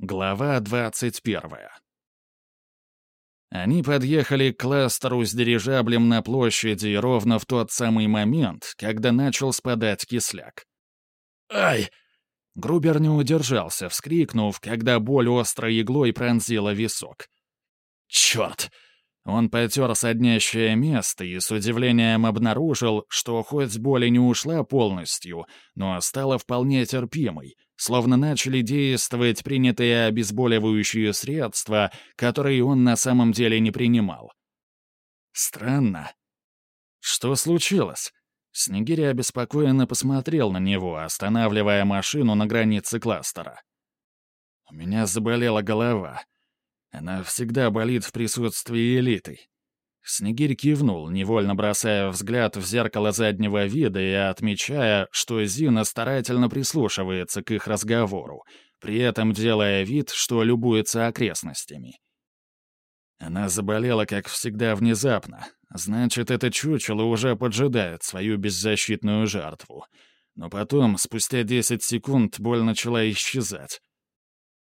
Глава 21. Они подъехали к кластеру с дирижаблем на площади ровно в тот самый момент, когда начал спадать кисляк. «Ай!» Грубер не удержался, вскрикнув, когда боль острой иглой пронзила висок. «Черт!» Он потер соднящее место и с удивлением обнаружил, что хоть боль и не ушла полностью, но стала вполне терпимой, словно начали действовать принятые обезболивающие средства, которые он на самом деле не принимал. Странно. Что случилось? Снегири обеспокоенно посмотрел на него, останавливая машину на границе кластера. «У меня заболела голова. Она всегда болит в присутствии элиты. Снегирь кивнул, невольно бросая взгляд в зеркало заднего вида и отмечая, что Зина старательно прислушивается к их разговору, при этом делая вид, что любуется окрестностями. Она заболела, как всегда, внезапно. Значит, это чучело уже поджидает свою беззащитную жертву. Но потом, спустя 10 секунд, боль начала исчезать.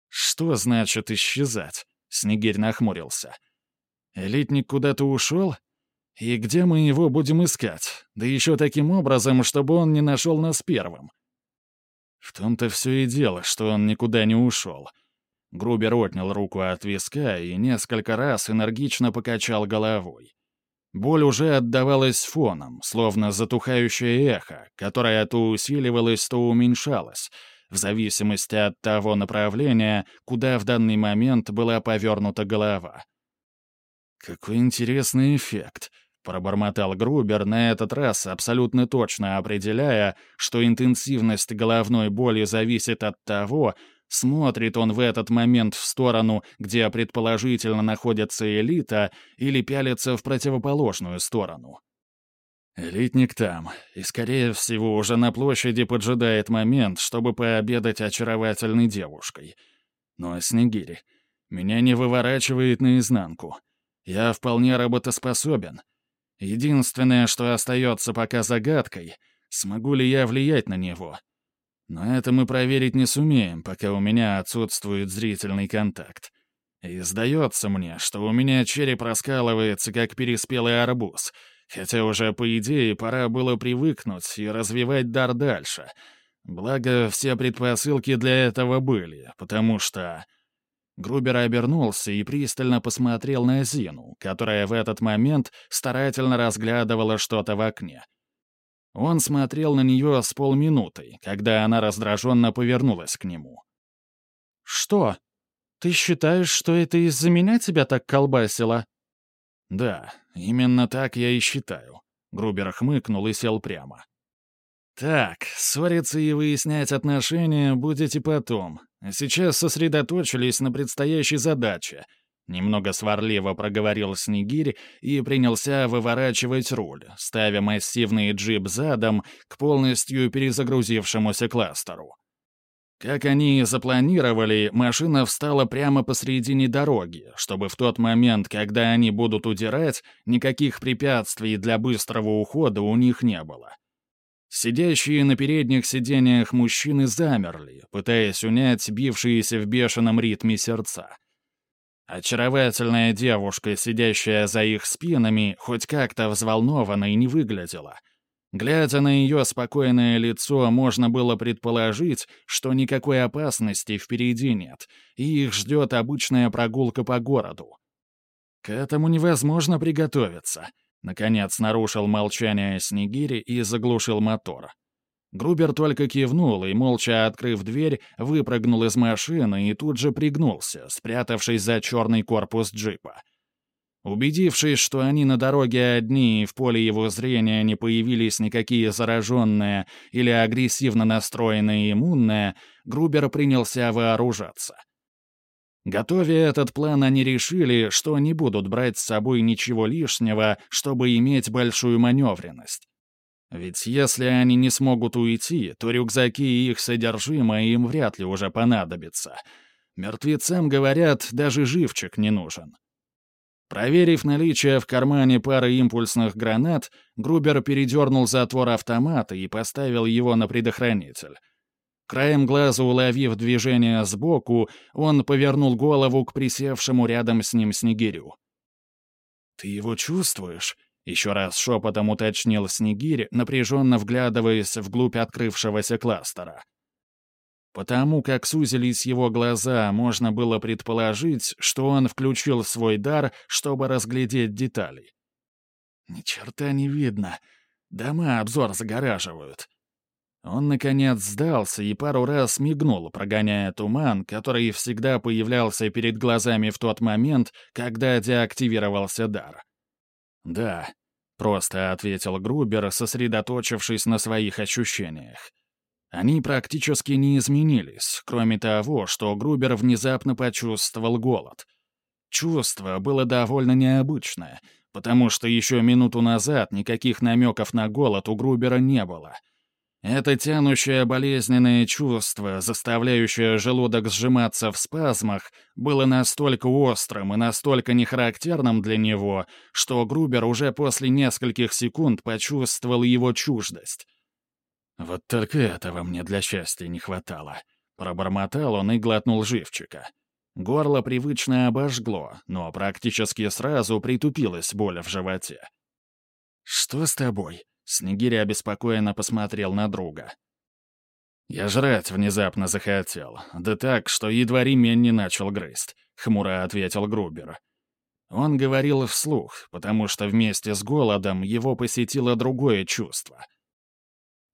Что значит «исчезать»? Снегирь нахмурился. «Элитник куда-то ушел? И где мы его будем искать? Да еще таким образом, чтобы он не нашел нас первым». В том-то все и дело, что он никуда не ушел. Грубер отнял руку от виска и несколько раз энергично покачал головой. Боль уже отдавалась фоном, словно затухающее эхо, которое то усиливалось, то уменьшалось — в зависимости от того направления, куда в данный момент была повернута голова. «Какой интересный эффект», — пробормотал Грубер на этот раз, абсолютно точно определяя, что интенсивность головной боли зависит от того, смотрит он в этот момент в сторону, где предположительно находится элита, или пялится в противоположную сторону. Элитник там, и, скорее всего, уже на площади поджидает момент, чтобы пообедать очаровательной девушкой. Но Снегири, меня не выворачивает наизнанку. Я вполне работоспособен. Единственное, что остается пока загадкой, смогу ли я влиять на него. Но это мы проверить не сумеем, пока у меня отсутствует зрительный контакт. И сдается мне, что у меня череп раскалывается, как переспелый арбуз — Хотя уже, по идее, пора было привыкнуть и развивать дар дальше. Благо, все предпосылки для этого были, потому что... Грубер обернулся и пристально посмотрел на Зину, которая в этот момент старательно разглядывала что-то в окне. Он смотрел на нее с полминуты, когда она раздраженно повернулась к нему. «Что? Ты считаешь, что это из-за меня тебя так колбасило?» «Да, именно так я и считаю». Грубер хмыкнул и сел прямо. «Так, ссориться и выяснять отношения будете потом. Сейчас сосредоточились на предстоящей задаче». Немного сварливо проговорил Снегирь и принялся выворачивать руль, ставя массивный джип задом к полностью перезагрузившемуся кластеру. Как они и запланировали, машина встала прямо посредине дороги, чтобы в тот момент, когда они будут удирать, никаких препятствий для быстрого ухода у них не было. Сидящие на передних сиденьях мужчины замерли, пытаясь унять бившиеся в бешеном ритме сердца. Очаровательная девушка, сидящая за их спинами, хоть как-то взволнованной не выглядела — Глядя на ее спокойное лицо, можно было предположить, что никакой опасности впереди нет, и их ждет обычная прогулка по городу. К этому невозможно приготовиться. Наконец нарушил молчание Снегири и заглушил мотор. Грубер только кивнул и, молча открыв дверь, выпрыгнул из машины и тут же пригнулся, спрятавшись за черный корпус джипа. Убедившись, что они на дороге одни и в поле его зрения не появились никакие зараженные или агрессивно настроенные иммунные, Грубер принялся вооружаться. Готовя этот план, они решили, что не будут брать с собой ничего лишнего, чтобы иметь большую маневренность. Ведь если они не смогут уйти, то рюкзаки и их содержимое им вряд ли уже понадобится. Мертвецам, говорят, даже живчик не нужен. Проверив наличие в кармане пары импульсных гранат, Грубер передернул затвор автомата и поставил его на предохранитель. Краем глаза уловив движение сбоку, он повернул голову к присевшему рядом с ним Снегирю. «Ты его чувствуешь?» — еще раз шепотом уточнил Снегирь, напряженно вглядываясь вглубь открывшегося кластера. Потому как сузились его глаза, можно было предположить, что он включил свой дар, чтобы разглядеть детали. «Ни черта не видно. Дома обзор загораживают», он, наконец, сдался и пару раз мигнул, прогоняя туман, который всегда появлялся перед глазами в тот момент, когда деактивировался дар. «Да», — просто ответил Грубер, сосредоточившись на своих ощущениях. Они практически не изменились, кроме того, что Грубер внезапно почувствовал голод. Чувство было довольно необычное, потому что еще минуту назад никаких намеков на голод у Грубера не было — это тянущее болезненное чувство, заставляющее желудок сжиматься в спазмах, было настолько острым и настолько нехарактерным для него, что Грубер уже после нескольких секунд почувствовал его чуждость. «Вот только этого мне для счастья не хватало», — пробормотал он и глотнул живчика. Горло привычно обожгло, но практически сразу притупилась боль в животе. «Что с тобой?» Снегирь обеспокоенно посмотрел на друга. «Я жрать внезапно захотел. Да так, что едва ремень не начал грызть», — хмуро ответил Грубер. Он говорил вслух, потому что вместе с голодом его посетило другое чувство.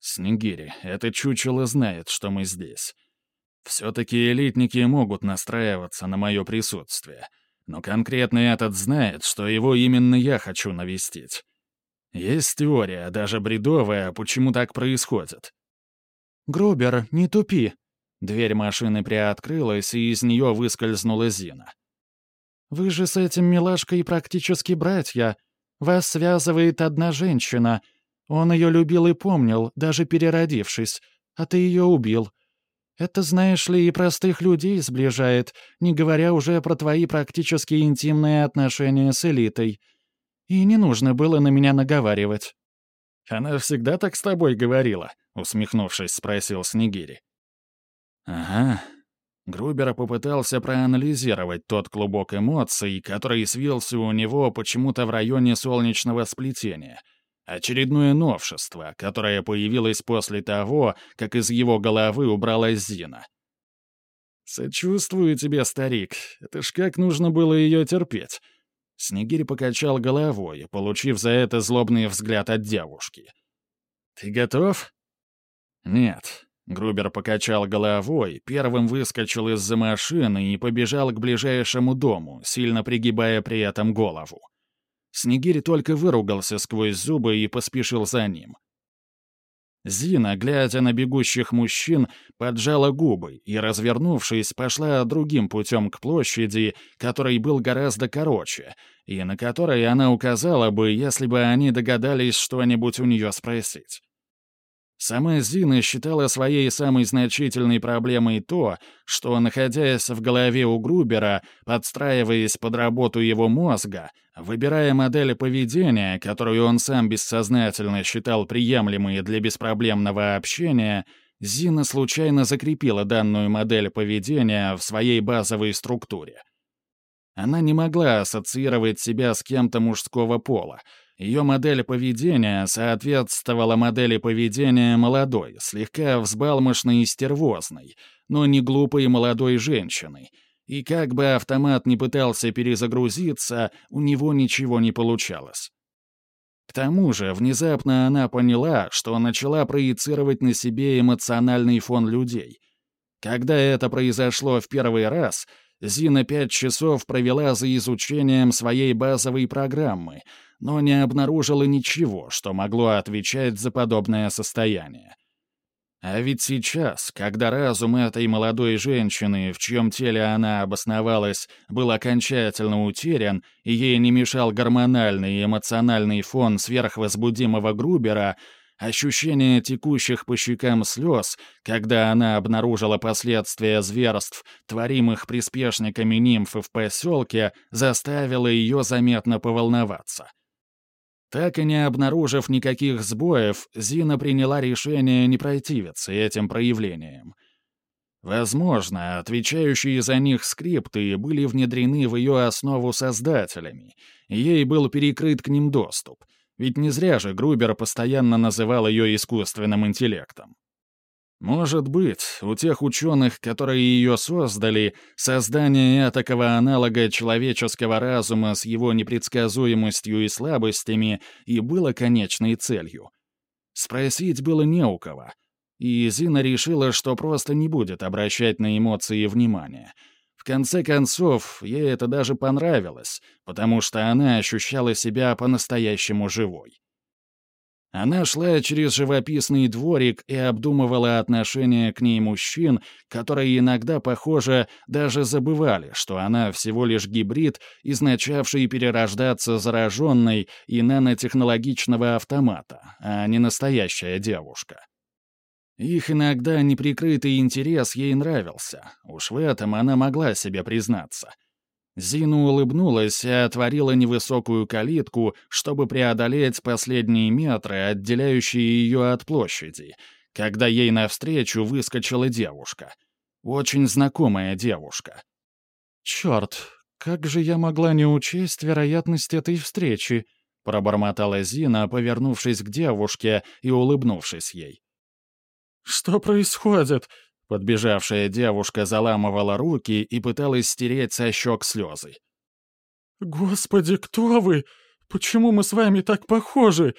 «Снегири, это чучело знает, что мы здесь. Все-таки элитники могут настраиваться на мое присутствие, но конкретно этот знает, что его именно я хочу навестить. Есть теория, даже бредовая, почему так происходит. «Грубер, не тупи!» Дверь машины приоткрылась, и из нее выскользнула Зина. «Вы же с этим милашкой практически братья. Вас связывает одна женщина. Он ее любил и помнил, даже переродившись, а ты ее убил. Это, знаешь ли, и простых людей сближает, не говоря уже про твои практически интимные отношения с элитой. И не нужно было на меня наговаривать». «Она всегда так с тобой говорила?» — усмехнувшись, спросил Снегири. «Ага». Грубер попытался проанализировать тот клубок эмоций, который свился у него почему-то в районе солнечного сплетения. Очередное новшество, которое появилось после того, как из его головы убралась Зина. «Сочувствую тебе, старик. Это ж как нужно было ее терпеть. Снегирь покачал головой, получив за это злобный взгляд от девушки. «Ты готов?» «Нет». Грубер покачал головой, первым выскочил из-за машины и побежал к ближайшему дому, сильно пригибая при этом голову. Снегирь только выругался сквозь зубы и поспешил за ним. Зина, глядя на бегущих мужчин, поджала губы и, развернувшись, пошла другим путем к площади, который был гораздо короче, и на который она указала бы, если бы они догадались что-нибудь у нее спросить. Сама Зина считала своей самой значительной проблемой то, что, находясь в голове у Грубера, подстраиваясь под работу его мозга, выбирая модели поведения, которую он сам бессознательно считал приемлемой для беспроблемного общения, Зина случайно закрепила данную модель поведения в своей базовой структуре. Она не могла ассоциировать себя с кем-то мужского пола — ее модель поведения соответствовала модели поведения молодой, слегка взбалмошной и стервозной, но не глупой молодой женщины. И как бы автомат не пытался перезагрузиться, у него ничего не получалось. К тому же, внезапно она поняла, что начала проецировать на себе эмоциональный фон людей. Когда это произошло в первый раз, Зина пять часов провела за изучением своей базовой программы — но не обнаружила ничего, что могло отвечать за подобное состояние. А ведь сейчас, когда разум этой молодой женщины, в чьем теле она обосновалась, был окончательно утерян, и ей не мешал гормональный и эмоциональный фон сверхвозбудимого Грубера, ощущение текущих по щекам слез, когда она обнаружила последствия зверств, творимых приспешниками нимфы в поселке, заставило ее заметно поволноваться. Так и не обнаружив никаких сбоев, Зина приняла решение не противиться этим проявлениям. Возможно, отвечающие за них скрипты были внедрены в ее основу создателями, и ей был перекрыт к ним доступ, ведь не зря же Грубер постоянно называл ее искусственным интеллектом. Может быть, у тех ученых, которые ее создали, создание такого аналога человеческого разума с его непредсказуемостью и слабостями и было конечной целью. Спросить было не у кого — и Зина решила, что просто не будет обращать на эмоции внимания. В конце концов, ей это даже понравилось, потому что она ощущала себя по-настоящему живой. Она шла через живописный дворик и обдумывала отношение к ней мужчин, которые иногда, похоже, даже забывали, что она всего лишь гибрид, изначавший перерождаться зараженной и нанотехнологичного автомата, а не настоящая девушка. Их иногда неприкрытый интерес ей нравился. Уж в этом она могла себе признаться. Зина улыбнулась и отворила невысокую калитку, чтобы преодолеть последние метры, отделяющие ее от площади, когда ей навстречу выскочила девушка. Очень знакомая девушка. «Черт, как же я могла не учесть вероятность этой встречи?» пробормотала Зина, повернувшись к девушке и улыбнувшись ей. «Что происходит?» Подбежавшая девушка заламывала руки и пыталась стереть со щек слезы. «Господи, кто вы? Почему мы с вами так похожи?»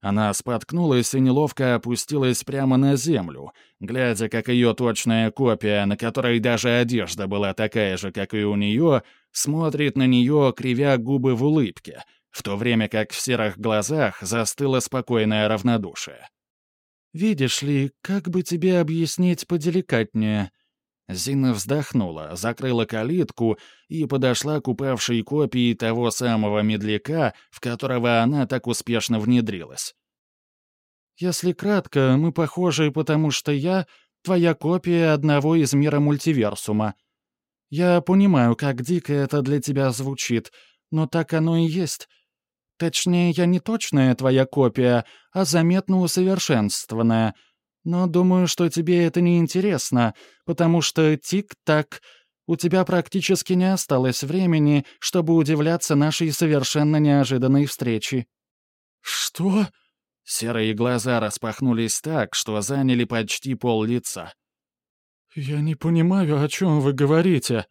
Она споткнулась и неловко опустилась прямо на землю, глядя, как ее точная копия, на которой даже одежда была такая же, как и у нее, смотрит на нее, кривя губы в улыбке, в то время как в серых глазах застыло спокойное равнодушие. «Видишь ли, как бы тебе объяснить поделикатнее?» Зина вздохнула, закрыла калитку и подошла к упавшей копии того самого медляка, в которого она так успешно внедрилась. «Если кратко, мы похожи, потому что я — твоя копия одного из мира мультиверсума. Я понимаю, как дико это для тебя звучит, но так оно и есть. Точнее, я не точная твоя копия, а заметно усовершенствованная. Но думаю, что тебе это не интересно, потому что тик-так, у тебя практически не осталось времени, чтобы удивляться нашей совершенно неожиданной встрече». «Что?» Серые глаза распахнулись так, что заняли почти пол лица. «Я не понимаю, о чем вы говорите».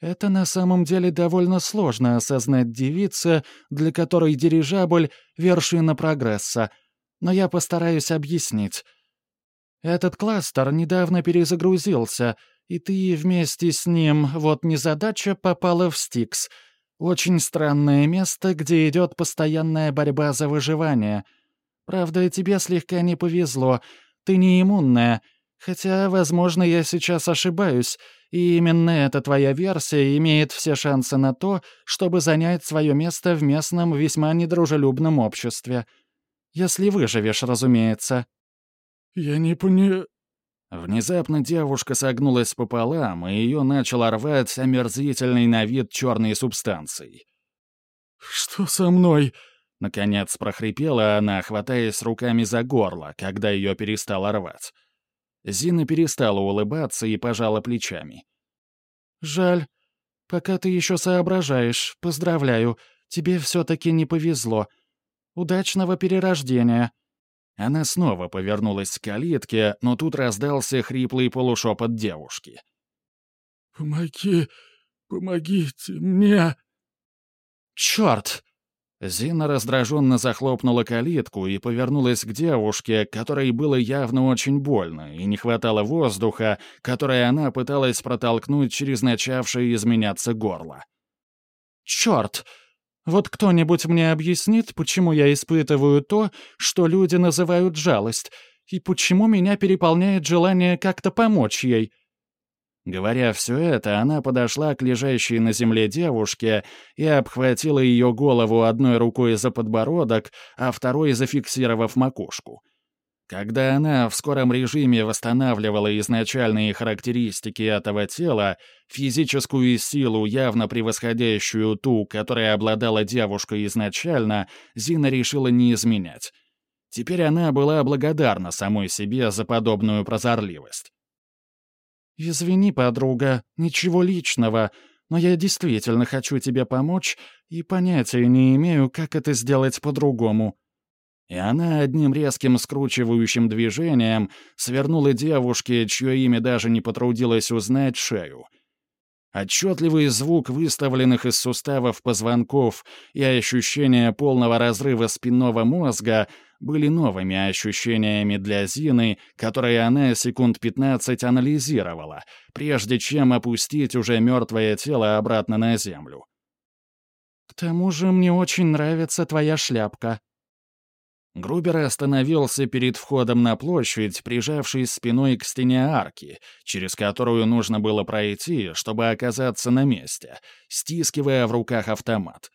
Это на самом деле довольно сложно осознать девица, для которой дирижабль — вершина прогресса, но я постараюсь объяснить. Этот кластер недавно перезагрузился, и ты вместе с ним, вот незадача, попала в Стикс. Очень странное место, где идет постоянная борьба за выживание. Правда, тебе слегка не повезло, ты не иммунная, хотя, возможно, я сейчас ошибаюсь — и именно эта твоя версия имеет все шансы на то, чтобы занять свое место в местном весьма недружелюбном обществе. Если выживешь, разумеется». «Я не пони...» Внезапно девушка согнулась пополам, и ее начал рвать омерзительный на вид черной субстанцией. «Что со мной?» Наконец прохрипела она, хватаясь руками за горло, когда ее перестало рвать. Зина перестала улыбаться и пожала плечами. «Жаль. Пока ты еще соображаешь, поздравляю, тебе все-таки не повезло. Удачного перерождения». Она снова повернулась к калитке, но тут раздался хриплый полушепот девушки. «Помоги, помогите мне!» «Черт!» Зина раздраженно захлопнула калитку и повернулась к девушке, которой было явно очень больно, и не хватало воздуха, который она пыталась протолкнуть через начавшее изменяться горло. «Черт! Вот кто-нибудь мне объяснит, почему я испытываю то, что люди называют жалость, и почему меня переполняет желание как-то помочь ей?» Говоря все это, она подошла к лежащей на земле девушке и обхватила ее голову одной рукой за подбородок, а второй зафиксировав макушку. Когда она в скором режиме восстанавливала изначальные характеристики этого тела, физическую силу, явно превосходящую ту, которой обладала девушка изначально, Зина решила не изменять. Теперь она была благодарна самой себе за подобную прозорливость. «Извини, подруга, ничего личного, но я действительно хочу тебе помочь и понятия не имею, как это сделать по-другому». И она одним резким скручивающим движением свернула девушке, чье имя даже не потрудилась узнать, шею. Отчетливый звук выставленных из суставов позвонков и ощущение полного разрыва спинного мозга были новыми ощущениями для Зины, которые она секунд 15 анализировала, прежде чем опустить уже мертвое тело обратно на землю. «К тому же мне очень нравится твоя шляпка». Грубер остановился перед входом на площадь, прижавшись спиной к стене арки, через которую нужно было пройти, чтобы оказаться на месте, стискивая в руках автомат.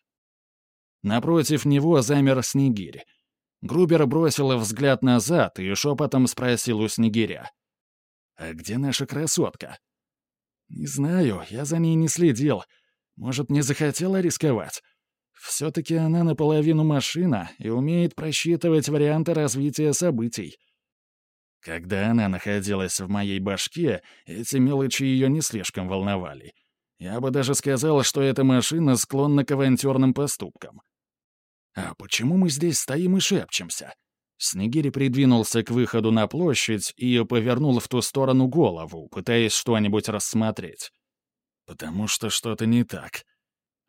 Напротив него замер Снегирь, Грубер бросила взгляд назад и шепотом спросил у Снегиря. «А где наша красотка?» «Не знаю, я за ней не следил. Может, не захотела рисковать? Все-таки она наполовину машина и умеет просчитывать варианты развития событий». Когда она находилась в моей башке, эти мелочи ее не слишком волновали. Я бы даже сказал, что эта машина склонна к авантюрным поступкам. «А почему мы здесь стоим и шепчемся?» Снегири придвинулся к выходу на площадь и повернул в ту сторону голову, пытаясь что-нибудь рассмотреть. «Потому что что-то не так».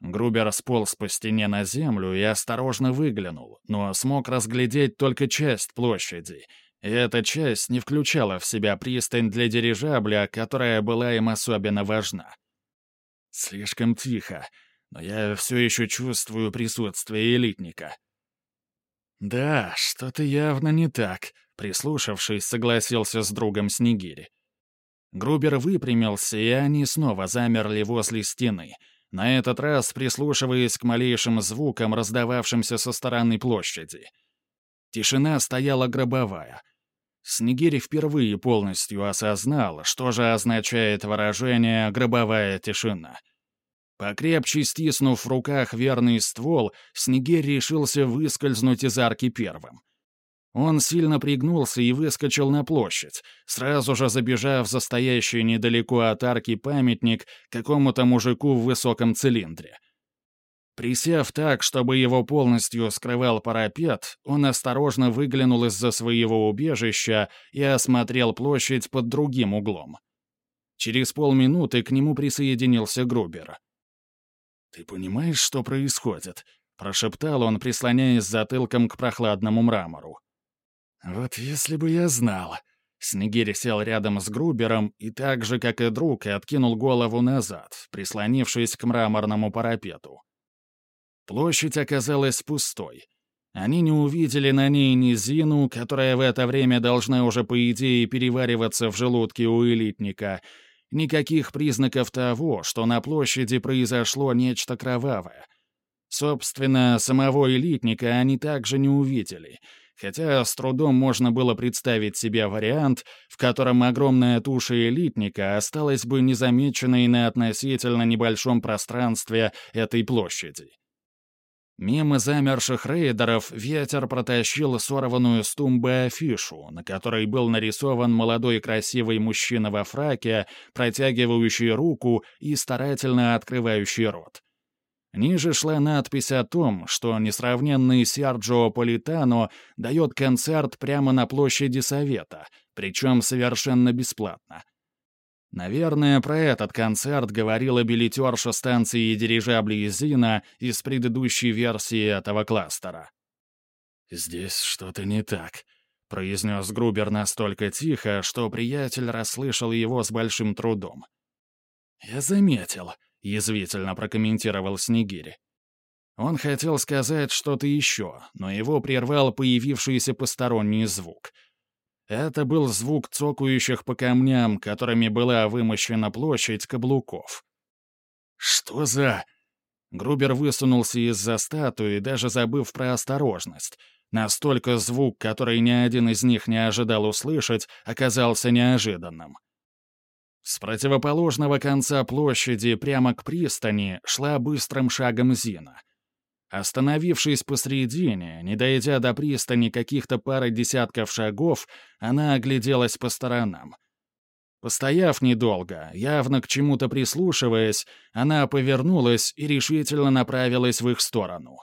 Грубер сполз по стене на землю и осторожно выглянул, но смог разглядеть только часть площади, и эта часть не включала в себя пристань для дирижабля, которая была им особенно важна. «Слишком тихо», но я все еще чувствую присутствие элитника. «Да, что-то явно не так», — прислушавшись, согласился с другом Снегири. Грубер выпрямился, и они снова замерли возле стены, на этот раз прислушиваясь к малейшим звукам, раздававшимся со стороны площади. Тишина стояла гробовая. Снегири впервые полностью осознал, что же означает выражение «гробовая тишина». Покрепче стиснув в руках верный ствол, Снегирь решился выскользнуть из арки первым. Он сильно пригнулся и выскочил на площадь, сразу же забежав за стоящий недалеко от арки памятник какому-то мужику в высоком цилиндре. Присев так, чтобы его полностью скрывал парапет, он осторожно выглянул из-за своего убежища и осмотрел площадь под другим углом. Через полминуты к нему присоединился Грубер. «Ты понимаешь, что происходит?» — прошептал он, прислоняясь затылком к прохладному мрамору. «Вот если бы я знал...» Снегирь сел рядом с Грубером и так же, как и друг, откинул голову назад, прислонившись к мраморному парапету. Площадь оказалась пустой. Они не увидели на ней ни Зину, которая в это время должна уже, по идее, перевариваться в желудке у элитника, Никаких признаков того, что на площади произошло нечто кровавое. Собственно, самого элитника они также не увидели, хотя с трудом можно было представить себе вариант, в котором огромная туша элитника осталась бы незамеченной на относительно небольшом пространстве этой площади. Мимо замерших рейдеров ветер протащил сорванную с тумбы афишу, на которой был нарисован молодой красивый мужчина во фраке, протягивающий руку и старательно открывающий рот. Ниже шла надпись о том, что несравненный Серджио Политано дает концерт прямо на площади Совета, причем совершенно бесплатно. Наверное, про этот концерт говорила билетерша станции дирижаблей Зина из предыдущей версии этого кластера. «Здесь что-то не так», — произнес Грубер настолько тихо, что приятель расслышал его с большим трудом. «Я заметил», — язвительно прокомментировал Снегири. Он хотел сказать что-то еще, но его прервал появившийся посторонний звук — это был звук цокающих по камням, которыми была вымощена площадь каблуков. «Что за...» Грубер высунулся из-за статуи, даже забыв про осторожность. Настолько звук, который ни один из них не ожидал услышать, оказался неожиданным. С противоположного конца площади прямо к пристани шла быстрым шагом Зина — Остановившись посредине, не дойдя до пристани каких-то пары десятков шагов, она огляделась по сторонам. Постояв недолго, явно к чему-то прислушиваясь, она повернулась и решительно направилась в их сторону.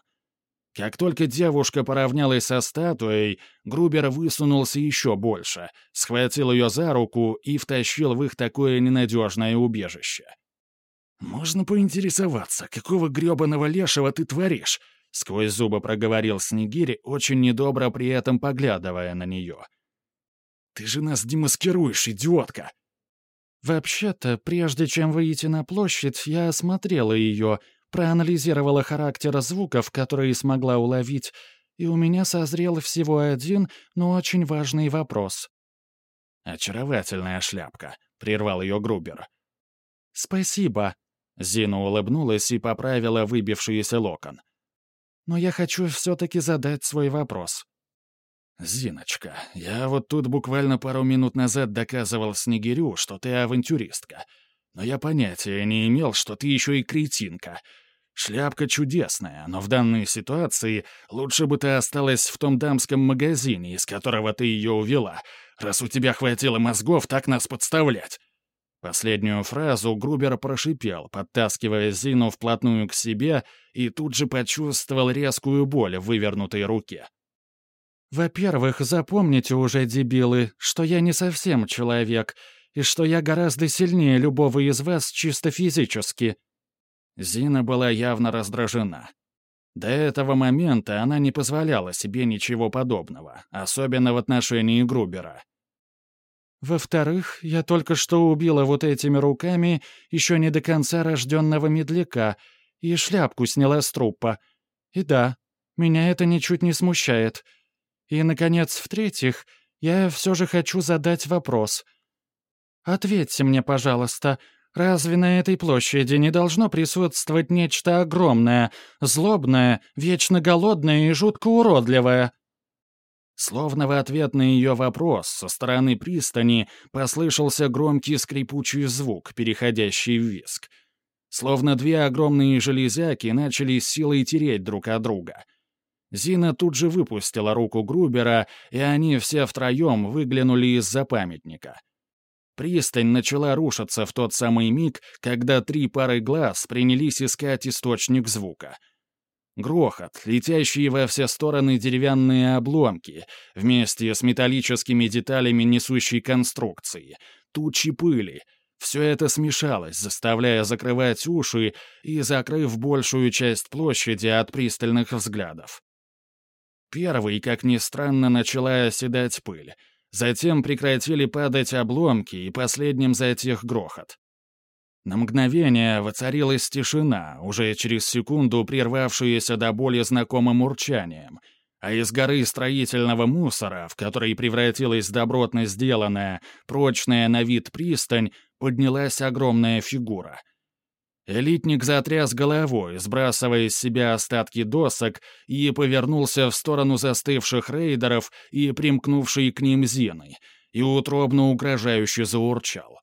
Как только девушка поравнялась со статуей, Грубер высунулся еще больше, схватил ее за руку и втащил в их такое ненадежное убежище. «Можно поинтересоваться, какого гребаного лешего ты творишь?» — сквозь зубы проговорил Снегирь, очень недобро при этом поглядывая на нее. «Ты же нас демаскируешь, идиотка!» «Вообще-то, прежде чем выйти на площадь, я осмотрела ее, проанализировала характер звуков, которые смогла уловить, и у меня созрел всего один, но очень важный вопрос». «Очаровательная шляпка», — прервал ее Грубер. «Спасибо», — Зина улыбнулась и поправила выбившийся локон. «Но я хочу все-таки задать свой вопрос». «Зиночка, я вот тут буквально пару минут назад доказывал Снегирю, что ты авантюристка. Но я понятия не имел, что ты еще и кретинка. Шляпка чудесная, но в данной ситуации лучше бы ты осталась в том дамском магазине, из которого ты ее увела, раз у тебя хватило мозгов так нас подставлять». Последнюю фразу Грубер прошипел, подтаскивая Зину вплотную к себе, и тут же почувствовал резкую боль в вывернутой руке. «Во-первых, запомните уже, дебилы, что я не совсем человек, и что я гораздо сильнее любого из вас чисто физически». Зина была явно раздражена. До этого момента она не позволяла себе ничего подобного, особенно в отношении Грубера. «Во-вторых, я только что убила вот этими руками еще не до конца рожденного медляка и шляпку сняла с трупа. И да, меня это ничуть не смущает». И, наконец, в-третьих, я все же хочу задать вопрос. Ответьте мне, пожалуйста, разве на этой площади не должно присутствовать нечто огромное, злобное, вечно голодное и жутко уродливое?» Словно в ответ на ее вопрос со стороны пристани послышался громкий скрипучий звук, переходящий в виск. Словно две огромные железяки начали силой тереть друг от друга — Зина тут же выпустила руку Грубера, и они все втроем выглянули из-за памятника. Пристань начала рушиться в тот самый миг, когда три пары глаз принялись искать источник звука. Грохот, летящие во все стороны деревянные обломки, вместе с металлическими деталями несущей конструкции, тучи пыли — все это смешалось, заставляя закрывать уши и закрыв большую часть площади от пристальных взглядов. Первый, как ни странно, начала оседать пыль. Затем прекратили падать обломки, и последним затих грохот. На мгновение воцарилась тишина, уже через секунду прервавшаяся до боли знакомым урчанием, а из горы строительного мусора, в которой превратилась добротно сделанная, прочная на вид пристань, поднялась огромная фигура — Элитник затряс головой, сбрасывая с себя остатки досок, и повернулся в сторону застывших рейдеров и примкнувшей к ним Зины, и утробно угрожающе заурчал.